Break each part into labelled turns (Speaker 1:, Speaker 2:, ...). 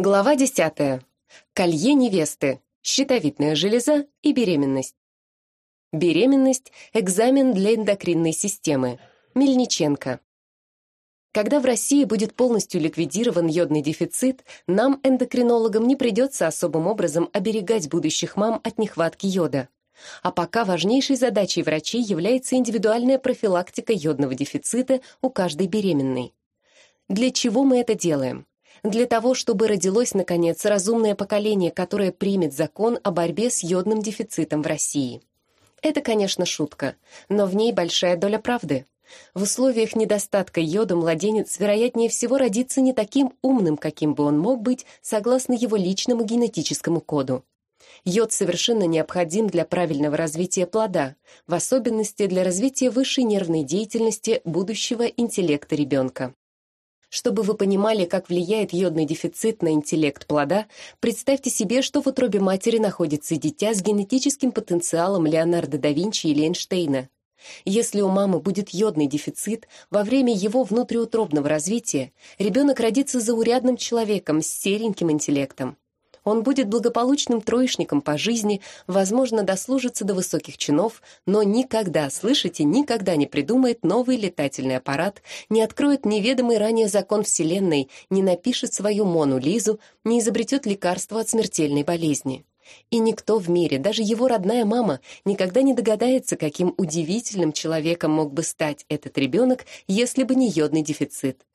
Speaker 1: Глава 10. Колье невесты. Щитовидная железа и беременность. Беременность – экзамен для эндокринной системы. Мельниченко. Когда в России будет полностью ликвидирован йодный дефицит, нам, эндокринологам, не придется особым образом оберегать будущих мам от нехватки йода. А пока важнейшей задачей врачей является индивидуальная профилактика йодного дефицита у каждой беременной. Для чего мы это делаем? Для того, чтобы родилось, наконец, разумное поколение, которое примет закон о борьбе с йодным дефицитом в России. Это, конечно, шутка, но в ней большая доля правды. В условиях недостатка йода младенец, вероятнее всего, родится не таким умным, каким бы он мог быть, согласно его личному генетическому коду. Йод совершенно необходим для правильного развития плода, в особенности для развития высшей нервной деятельности будущего интеллекта ребенка. Чтобы вы понимали, как влияет йодный дефицит на интеллект плода, представьте себе, что в утробе матери находится дитя с генетическим потенциалом Леонардо да Винчи или Эйнштейна. Если у мамы будет йодный дефицит, во время его внутриутробного развития ребенок родится заурядным человеком с сереньким интеллектом. Он будет благополучным троечником по жизни, возможно, дослужится до высоких чинов, но никогда, слышите, никогда не придумает новый летательный аппарат, не откроет неведомый ранее закон Вселенной, не напишет свою Мону Лизу, не изобретет лекарство от смертельной болезни. И никто в мире, даже его родная мама, никогда не догадается, каким удивительным человеком мог бы стать этот ребенок, если бы не йодный дефицит.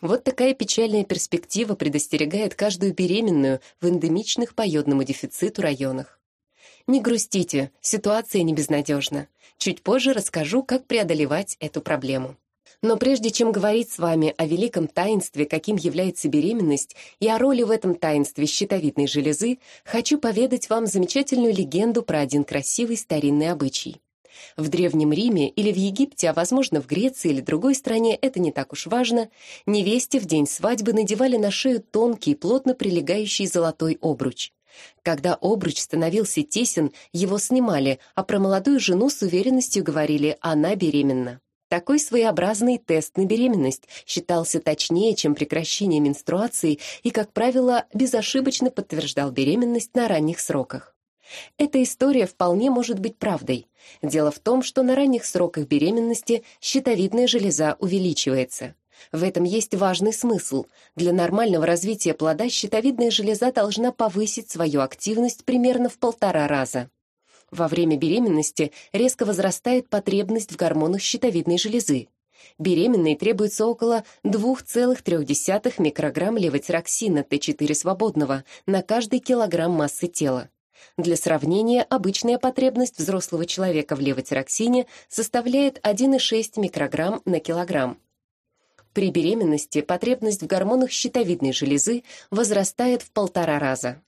Speaker 1: Вот такая печальная перспектива предостерегает каждую беременную в эндемичных по йодному дефициту районах. Не грустите, ситуация не безнадежна. Чуть позже расскажу, как преодолевать эту проблему. Но прежде чем говорить с вами о великом таинстве, каким является беременность, и о роли в этом таинстве щитовидной железы, хочу поведать вам замечательную легенду про один красивый старинный обычай. В Древнем Риме или в Египте, а возможно в Греции или другой стране, это не так уж важно, невесте в день свадьбы надевали на шею тонкий, плотно прилегающий золотой обруч. Когда обруч становился тесен, его снимали, а про молодую жену с уверенностью говорили «она беременна». Такой своеобразный тест на беременность считался точнее, чем прекращение менструации и, как правило, безошибочно подтверждал беременность на ранних сроках. Эта история вполне может быть правдой. Дело в том, что на ранних сроках беременности щитовидная железа увеличивается. В этом есть важный смысл. Для нормального развития плода щитовидная железа должна повысить свою активность примерно в полтора раза. Во время беременности резко возрастает потребность в гормонах щитовидной железы. Беременной требуется около 2,3 микрограмм левотироксина Т4 свободного на каждый килограмм массы тела. Для сравнения, обычная потребность взрослого человека в левотироксине составляет 1,6 микрограмм на килограмм. При беременности потребность в гормонах щитовидной железы возрастает в полтора раза.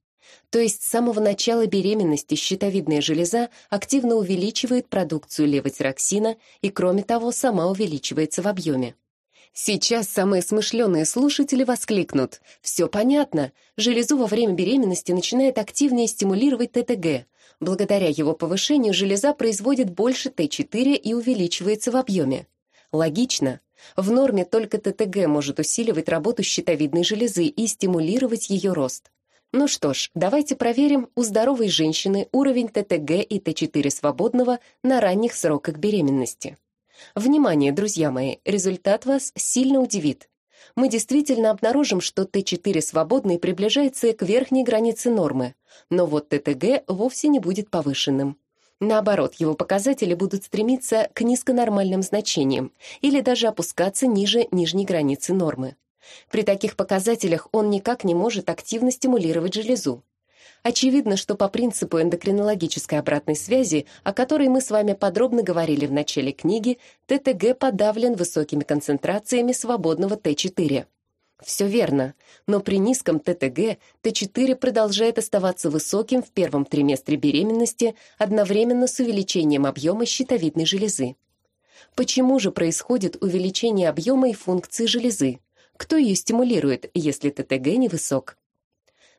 Speaker 1: То есть с самого начала беременности щитовидная железа активно увеличивает продукцию левотироксина и, кроме того, сама увеличивается в объеме. Сейчас самые смышленые слушатели воскликнут. Все понятно. Железу во время беременности начинает активнее стимулировать ТТГ. Благодаря его повышению железа производит больше Т4 и увеличивается в объеме. Логично. В норме только ТТГ может усиливать работу щитовидной железы и стимулировать ее рост. Ну что ж, давайте проверим у здоровой женщины уровень ТТГ и Т4 свободного на ранних сроках беременности. Внимание, друзья мои, результат вас сильно удивит. Мы действительно обнаружим, что Т4 свободный приближается к верхней границе нормы, но вот ТТГ вовсе не будет повышенным. Наоборот, его показатели будут стремиться к низконормальным значениям или даже опускаться ниже нижней границы нормы. При таких показателях он никак не может активно стимулировать железу. Очевидно, что по принципу эндокринологической обратной связи, о которой мы с вами подробно говорили в начале книги, ТТГ подавлен высокими концентрациями свободного Т4. Все верно, но при низком ТТГ Т4 продолжает оставаться высоким в первом триместре беременности одновременно с увеличением объема щитовидной железы. Почему же происходит увеличение объема и функции железы? Кто ее стимулирует, если ТТГ невысок?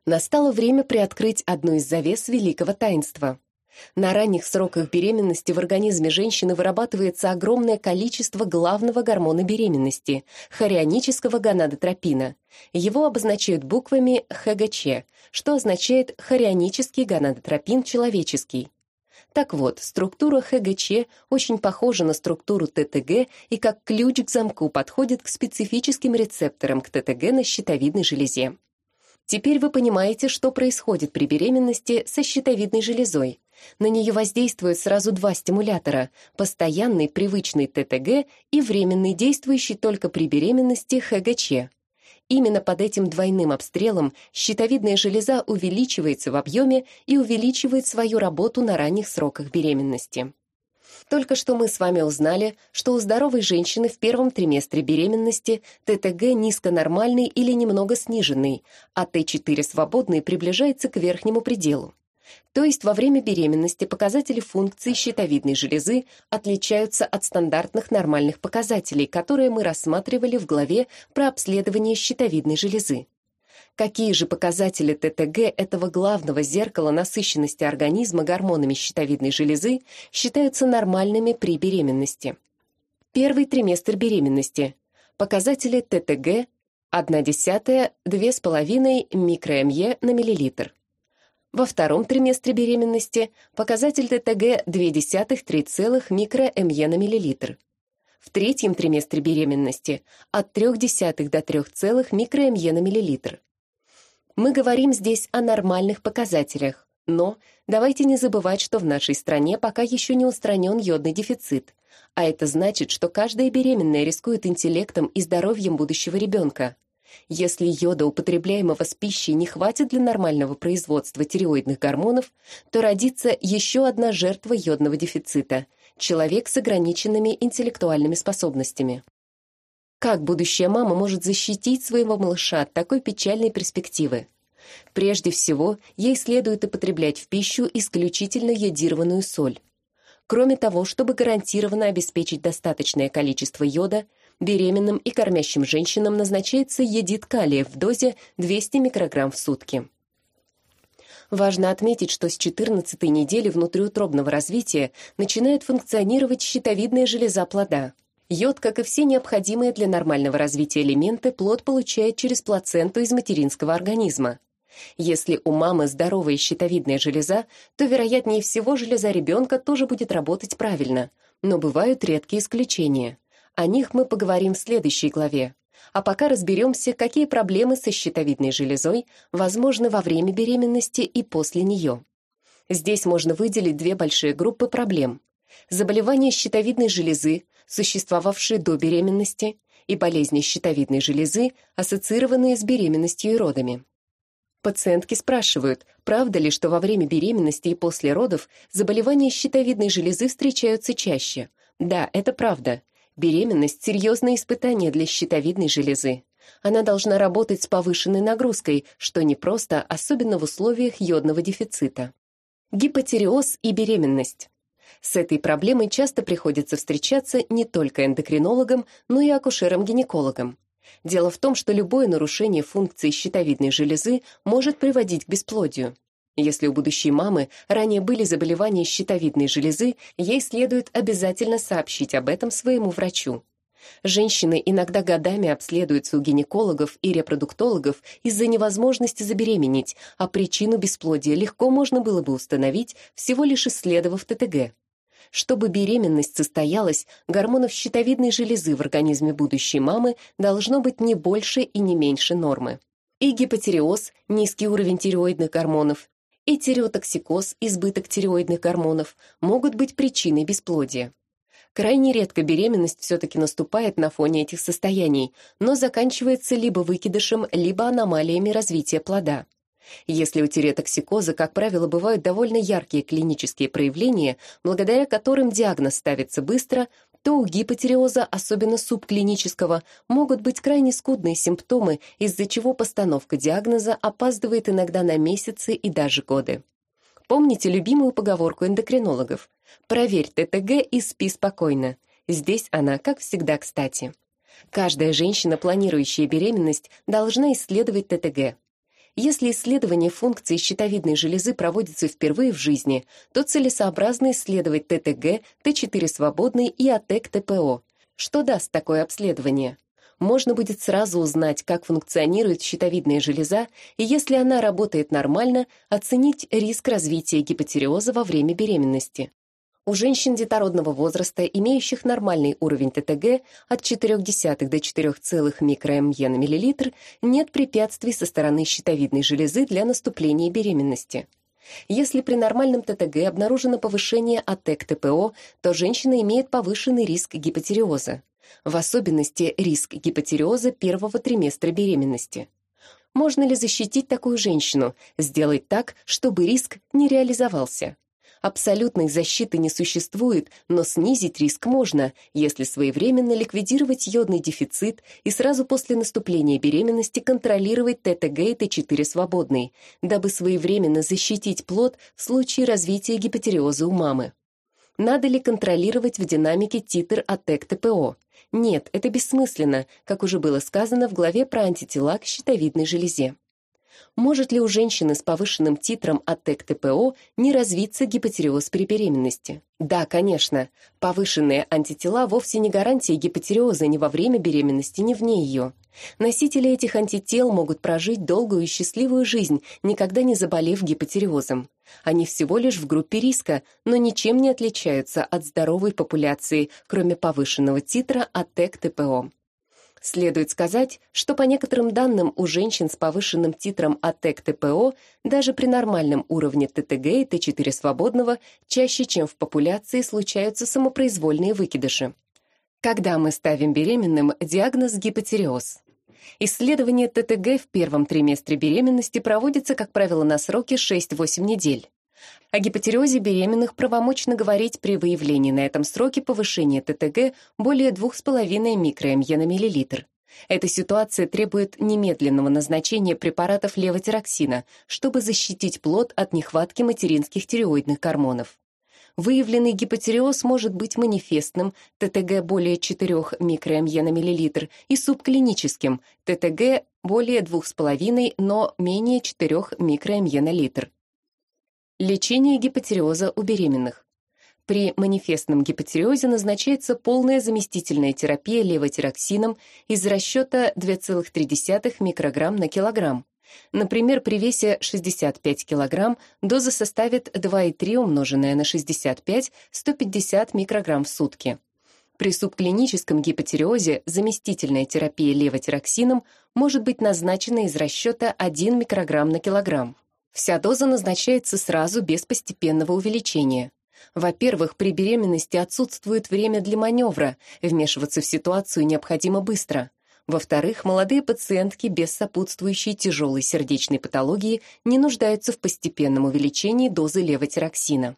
Speaker 1: Настало время приоткрыть одну из завес великого таинства. На ранних сроках беременности в организме женщины вырабатывается огромное количество главного гормона беременности – хорионического гонадотропина. Его обозначают буквами ХГЧ, что означает хорионический гонадотропин человеческий. Так вот, структура ХГЧ очень похожа на структуру ТТГ и как ключ к замку подходит к специфическим рецепторам к ТТГ на щитовидной железе. Теперь вы понимаете, что происходит при беременности со щитовидной железой. На нее воздействуют сразу два стимулятора – постоянный привычный ТТГ и временный действующий только при беременности ХГЧ. Именно под этим двойным обстрелом щитовидная железа увеличивается в объеме и увеличивает свою работу на ранних сроках беременности. Только что мы с вами узнали, что у здоровой женщины в первом триместре беременности ТТГ низконормальный или немного сниженный, а Т4 свободный приближается к верхнему пределу. То есть во время беременности показатели функции щитовидной железы отличаются от стандартных нормальных показателей, которые мы рассматривали в главе про обследование щитовидной железы. Какие же показатели ТТГ этого главного зеркала насыщенности организма гормонами щитовидной железы считаются нормальными при беременности? Первый триместр беременности. Показатели ТТГ 1 десятая 2,5 микроэмье на миллилитр. Во втором триместре беременности показатель ТТГ 0,2-3 микроэмье на миллилитр. В третьем триместре беременности от 0,3 до 3 микроэмье на миллилитр. Мы говорим здесь о нормальных показателях, но давайте не забывать, что в нашей стране пока еще не устранен йодный дефицит, а это значит, что каждая беременная рискует интеллектом и здоровьем будущего ребенка. Если йода, употребляемого с пищей, не хватит для нормального производства тиреоидных гормонов, то родится еще одна жертва йодного дефицита – человек с ограниченными интеллектуальными способностями. Как будущая мама может защитить своего малыша от такой печальной перспективы? Прежде всего, ей следует употреблять в пищу исключительно йодированную соль. Кроме того, чтобы гарантированно обеспечить достаточное количество йода, беременным и кормящим женщинам назначается едит калия в дозе 200 микрограмм в сутки. Важно отметить, что с 14 недели внутриутробного развития начинает функционировать щитовидная железа плода – Йод, как и все необходимые для нормального развития элементы, плод получает через плаценту из материнского организма. Если у мамы здоровая щитовидная железа, то, вероятнее всего, железа ребенка тоже будет работать правильно. Но бывают редкие исключения. О них мы поговорим в следующей главе. А пока разберемся, какие проблемы со щитовидной железой возможны во время беременности и после нее. Здесь можно выделить две большие группы проблем. Заболевания щитовидной железы, существовавшие до беременности, и болезни щитовидной железы, ассоциированные с беременностью и родами. Пациентки спрашивают, правда ли, что во время беременности и после родов заболевания щитовидной железы встречаются чаще. Да, это правда. Беременность – серьезное испытание для щитовидной железы. Она должна работать с повышенной нагрузкой, что непросто, особенно в условиях йодного дефицита. Гипотереоз и беременность. С этой проблемой часто приходится встречаться не только эндокринологам, но и акушерам-гинекологам. Дело в том, что любое нарушение функции щитовидной железы может приводить к бесплодию. Если у будущей мамы ранее были заболевания щитовидной железы, ей следует обязательно сообщить об этом своему врачу. Женщины иногда годами обследуются у гинекологов и репродуктологов из-за невозможности забеременеть, а причину бесплодия легко можно было бы установить, всего лишь исследовав ТТГ. Чтобы беременность состоялась, гормонов щитовидной железы в организме будущей мамы должно быть не больше и не меньше нормы. И гипотереоз, низкий уровень тиреоидных гормонов, и тиреотоксикоз, избыток тиреоидных гормонов, могут быть причиной бесплодия. Крайне редко беременность все-таки наступает на фоне этих состояний, но заканчивается либо выкидышем, либо аномалиями развития плода. Если у тиреотоксикоза, как правило, бывают довольно яркие клинические проявления, благодаря которым диагноз ставится быстро, то у гипотереоза, особенно субклинического, могут быть крайне скудные симптомы, из-за чего постановка диагноза опаздывает иногда на месяцы и даже годы. Помните любимую поговорку эндокринологов «Проверь ТТГ и спи спокойно». Здесь она, как всегда, кстати. Каждая женщина, планирующая беременность, должна исследовать ТТГ. Если исследование функции щитовидной железы проводится впервые в жизни, то целесообразно исследовать ТТГ, Т4 свободный и АТЭК-ТПО. Что даст такое обследование? Можно будет сразу узнать, как функционирует щитовидная железа, и если она работает нормально, оценить риск развития гипотереоза во время беременности. У женщин детородного возраста, имеющих нормальный уровень ТТГ от 0,4 до 4,0 микромье на миллилитр, нет препятствий со стороны щитовидной железы для наступления беременности. Если при нормальном ТТГ обнаружено повышение АТЭК-ТПО, то женщина имеет повышенный риск гипотереоза, в особенности риск гипотереоза первого триместра беременности. Можно ли защитить такую женщину, сделать так, чтобы риск не реализовался? Абсолютной защиты не существует, но снизить риск можно, если своевременно ликвидировать йодный дефицит и сразу после наступления беременности контролировать ТТГ и Т4 свободный, дабы своевременно защитить плод в случае развития гипотереоза у мамы. Надо ли контролировать в динамике титр АТЭК-ТПО? Нет, это бессмысленно, как уже было сказано в главе про антитела к щитовидной железе. Может ли у женщины с повышенным титром АТЭК-ТПО не развиться гипотереоз при беременности? Да, конечно. Повышенные антитела вовсе не гарантия гипотереоза ни во время беременности, ни вне ее. Носители этих антител могут прожить долгую и счастливую жизнь, никогда не заболев гипотереозом. Они всего лишь в группе риска, но ничем не отличаются от здоровой популяции, кроме повышенного титра АТЭК-ТПО. Следует сказать, что по некоторым данным у женщин с повышенным титром АТЭК-ТПО даже при нормальном уровне ТТГ и Т4 свободного чаще, чем в популяции, случаются самопроизвольные выкидыши. Когда мы ставим беременным диагноз гипотереоз? Исследование ТТГ в первом триместре беременности проводится, как правило, на сроке 6-8 недель. О гипотереозе беременных правомочно говорить при выявлении на этом сроке повышения ТТГ более 2,5 микроэмье на миллилитр. Эта ситуация требует немедленного назначения препаратов левотироксина, чтобы защитить плод от нехватки материнских тиреоидных гормонов. Выявленный гипотереоз может быть манифестным, ТТГ более 4 микроэмье на миллилитр, и субклиническим, ТТГ более 2,5, но менее 4 микроэмье на литр. Лечение гипотереоза у беременных. При манифестном гипотереозе назначается полная заместительная терапия левотироксином из расчета 2,3 микрограмм на килограмм. Например, при весе 65 килограмм доза составит 2,3 умноженное на 65, 150 микрограмм в сутки. При субклиническом гипотереозе заместительная терапия левотироксином может быть назначена из расчета 1 микрограмм на килограмм. Вся доза назначается сразу без постепенного увеличения. Во-первых, при беременности отсутствует время для маневра, вмешиваться в ситуацию необходимо быстро. Во-вторых, молодые пациентки без сопутствующей тяжелой сердечной патологии не нуждаются в постепенном увеличении дозы левотироксина.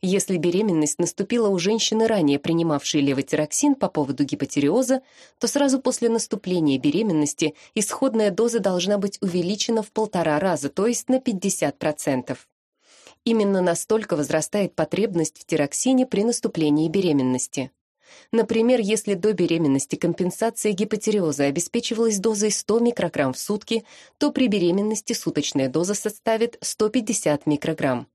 Speaker 1: Если беременность наступила у женщины, ранее принимавшей левотироксин по поводу гипотереоза, то сразу после наступления беременности исходная доза должна быть увеличена в полтора раза, то есть на 50%. Именно настолько возрастает потребность в тироксине при наступлении беременности. Например, если до беременности компенсация гипотереоза обеспечивалась дозой 100 микрограмм в сутки, то при беременности суточная доза составит 150 микрограмм.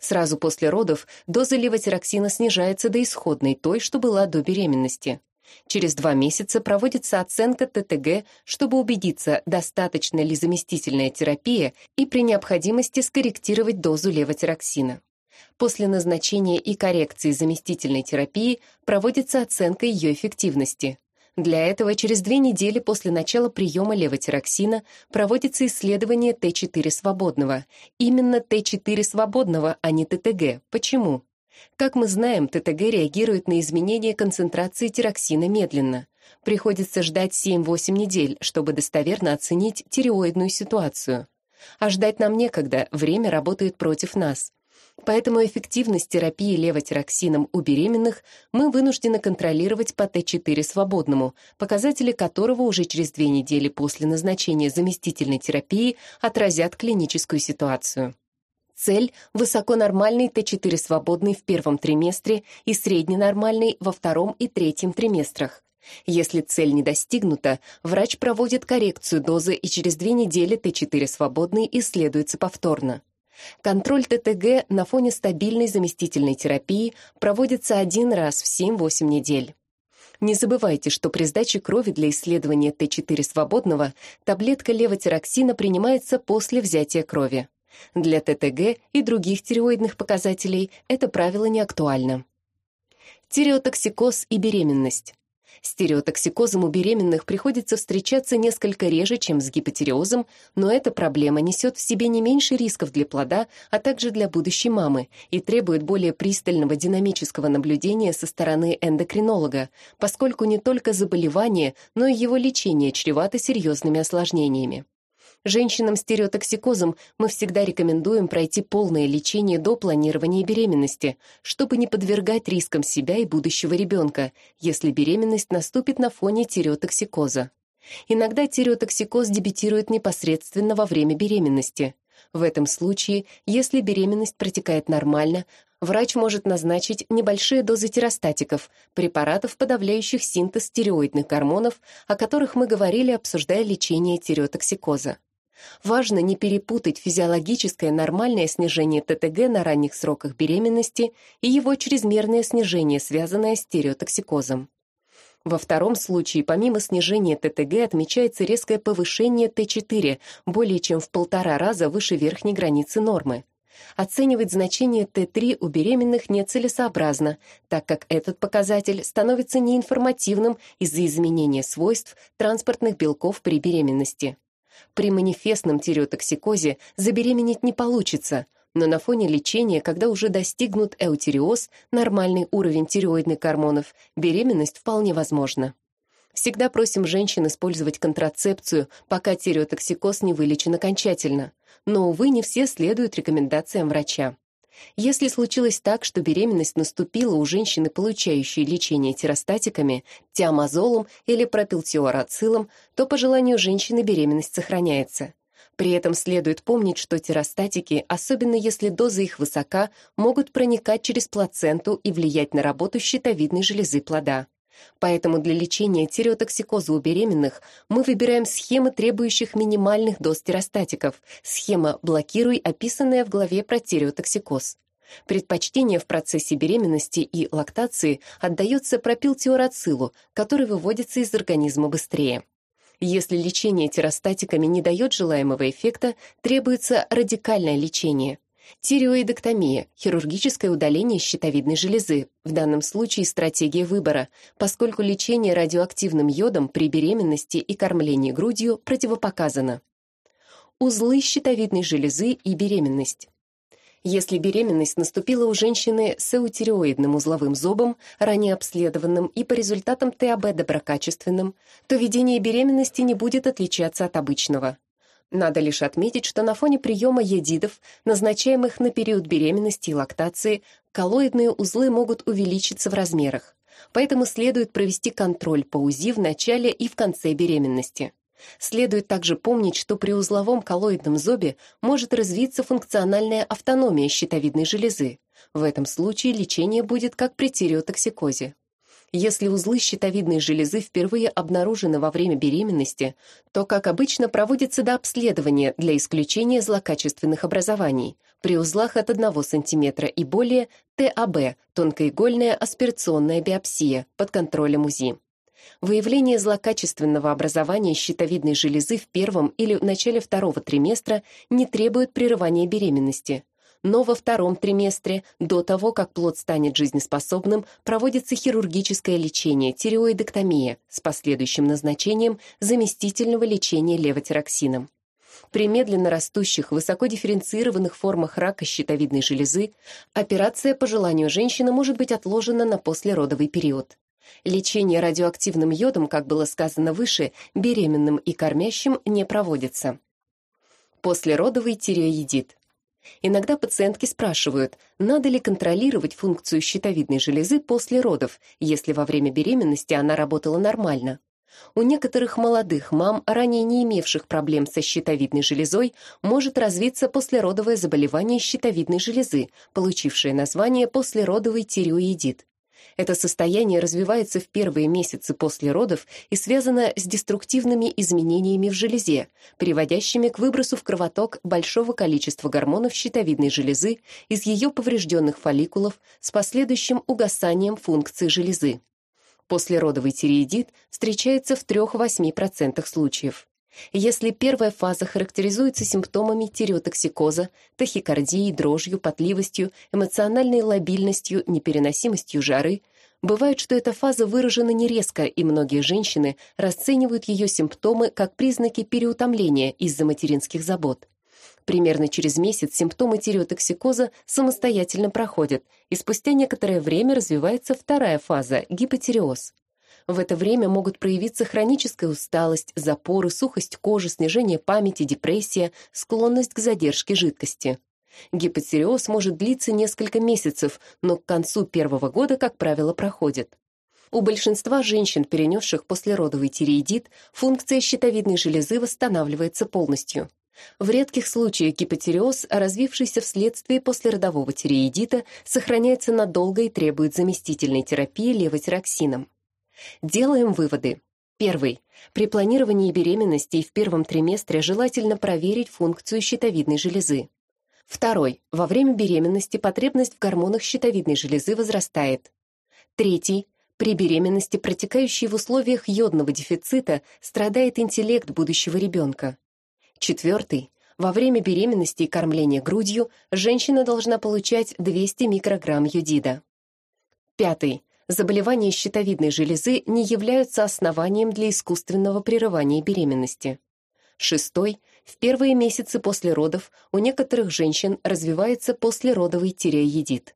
Speaker 1: Сразу после родов доза левотироксина снижается до исходной, той, что была до беременности. Через два месяца проводится оценка ТТГ, чтобы убедиться, достаточно ли заместительная терапия и при необходимости скорректировать дозу левотироксина. После назначения и коррекции заместительной терапии проводится оценка ее эффективности. Для этого через две недели после начала приема левотироксина проводится исследование Т4 свободного. Именно Т4 свободного, а не ТТГ. Почему? Как мы знаем, ТТГ реагирует на изменение концентрации тироксина медленно. Приходится ждать 7-8 недель, чтобы достоверно оценить тиреоидную ситуацию. А ждать нам некогда, время работает против нас. Поэтому эффективность терапии левотироксином у беременных мы вынуждены контролировать по Т4 свободному, показатели которого уже через две недели после назначения заместительной терапии отразят клиническую ситуацию. Цель – высоконормальный Т4 свободный в первом триместре и средненормальный во втором и третьем триместрах. Если цель не достигнута, врач проводит коррекцию дозы и через две недели Т4 свободный исследуется повторно. Контроль ТТГ на фоне стабильной заместительной терапии проводится один раз в 7-8 недель. Не забывайте, что при сдаче крови для исследования Т4 свободного таблетка левотироксина принимается после взятия крови. Для ТТГ и других тиреоидных показателей это правило не актуально. Тиреотоксикоз и беременность. Стереотоксикозом у беременных приходится встречаться несколько реже, чем с гипотиреозом, но эта проблема несет в себе не меньше рисков для плода, а также для будущей мамы и требует более пристального динамического наблюдения со стороны эндокринолога, поскольку не только заболевание, но и его лечение чревато серьезными осложнениями. Женщинам с стереотоксикозом мы всегда рекомендуем пройти полное лечение до планирования беременности, чтобы не подвергать рискам себя и будущего ребенка, если беременность наступит на фоне тиреотоксикоза. Иногда тиреотоксикоз дебютирует непосредственно во время беременности. В этом случае, если беременность протекает нормально, врач может назначить небольшие дозы тиростатиков, препаратов, подавляющих синтез тиреоидных гормонов, о которых мы говорили, обсуждая лечение тиреотоксикоза. Важно не перепутать физиологическое нормальное снижение ТТГ на ранних сроках беременности и его чрезмерное снижение, связанное с стереотоксикозом. Во втором случае, помимо снижения ТТГ, отмечается резкое повышение Т4, более чем в полтора раза выше верхней границы нормы. Оценивать значение Т3 у беременных нецелесообразно, так как этот показатель становится неинформативным из-за изменения свойств транспортных белков при беременности. При манифестном тиреотоксикозе забеременеть не получится, но на фоне лечения, когда уже достигнут эутериоз, нормальный уровень тиреоидных гормонов, беременность вполне возможна. Всегда просим женщин использовать контрацепцию, пока тиреотоксикоз не вылечен окончательно. Но, увы, не все следуют рекомендациям врача. Если случилось так, что беременность наступила у женщины, получающей лечение тиростатиками, тиамазолом или пропилтиорацилом, то по желанию женщины беременность сохраняется. При этом следует помнить, что тиростатики, особенно если доза их высока, могут проникать через плаценту и влиять на работу щитовидной железы плода. Поэтому для лечения тиреотоксикоза у беременных мы выбираем схемы, требующих минимальных доз тиростатиков, схема «блокируй», описанная в главе про тиреотоксикоз. Предпочтение в процессе беременности и лактации отдается пропилтиорацилу, который выводится из организма быстрее. Если лечение тиростатиками не дает желаемого эффекта, требуется радикальное лечение – Тиреоидоктомия – хирургическое удаление щитовидной железы, в данном случае стратегия выбора, поскольку лечение радиоактивным йодом при беременности и кормлении грудью противопоказано. Узлы щитовидной железы и беременность. Если беременность наступила у женщины с эутиреоидным узловым зобом, ранее обследованным и по результатам ТАБ доброкачественным, то ведение беременности не будет отличаться от обычного. Надо лишь отметить, что на фоне приема едидов, назначаемых на период беременности и лактации, коллоидные узлы могут увеличиться в размерах. Поэтому следует провести контроль по УЗИ в начале и в конце беременности. Следует также помнить, что при узловом коллоидном зобе может развиться функциональная автономия щитовидной железы. В этом случае лечение будет как при тиреотоксикозе. Если узлы щитовидной железы впервые обнаружены во время беременности, то, как обычно, проводится дообследование для исключения злокачественных образований. При узлах от 1 см и более ТАБ – тонкоигольная аспирационная биопсия под контролем УЗИ. Выявление злокачественного образования щитовидной железы в первом или начале второго триместра не требует прерывания беременности но во втором триместре, до того, как плод станет жизнеспособным, проводится хирургическое лечение, тиреоидоктомия, с последующим назначением заместительного лечения левотироксином. При медленно растущих, высокодифференцированных формах рака щитовидной железы операция по желанию женщины может быть отложена на послеродовый период. Лечение радиоактивным йодом, как было сказано выше, беременным и кормящим не проводится. Послеродовый тиреоидит. Иногда пациентки спрашивают, надо ли контролировать функцию щитовидной железы после родов, если во время беременности она работала нормально. У некоторых молодых мам, ранее не имевших проблем со щитовидной железой, может развиться послеродовое заболевание щитовидной железы, получившее название послеродовый тиреоидит. Это состояние развивается в первые месяцы после родов и связано с деструктивными изменениями в железе, приводящими к выбросу в кровоток большого количества гормонов щитовидной железы из ее поврежденных фолликулов с последующим угасанием функции железы. Послеродовый тиреидит встречается в 3-8% случаев. Если первая фаза характеризуется симптомами тиреотоксикоза, тахикардией, дрожью, потливостью, эмоциональной лобильностью, непереносимостью жары, бывает, что эта фаза выражена не резко, и многие женщины расценивают ее симптомы как признаки переутомления из-за материнских забот. Примерно через месяц симптомы тиреотоксикоза самостоятельно проходят, и спустя некоторое время развивается вторая фаза – гипотиреоз. В это время могут проявиться хроническая усталость, запоры, сухость кожи, снижение памяти, депрессия, склонность к задержке жидкости. Гипотиреоз может длиться несколько месяцев, но к концу первого года, как правило, проходит. У большинства женщин, перенесших послеродовый тиреидит, функция щитовидной железы восстанавливается полностью. В редких случаях гипотиреоз, развившийся вследствие послеродового тиреидита, сохраняется надолго и требует заместительной терапии левотироксином. Делаем выводы. Первый. При планировании беременности и в первом триместре желательно проверить функцию щитовидной железы. Второй. Во время беременности потребность в гормонах щитовидной железы возрастает. Третий. При беременности, протекающей в условиях йодного дефицита, страдает интеллект будущего ребенка. Четвертый. Во время беременности и кормления грудью женщина должна получать 200 микрограмм йодида. Пятый. Заболевания щитовидной железы не являются основанием для искусственного прерывания беременности. Шестой. В первые месяцы после родов у некоторых женщин развивается послеродовый тиреоедит.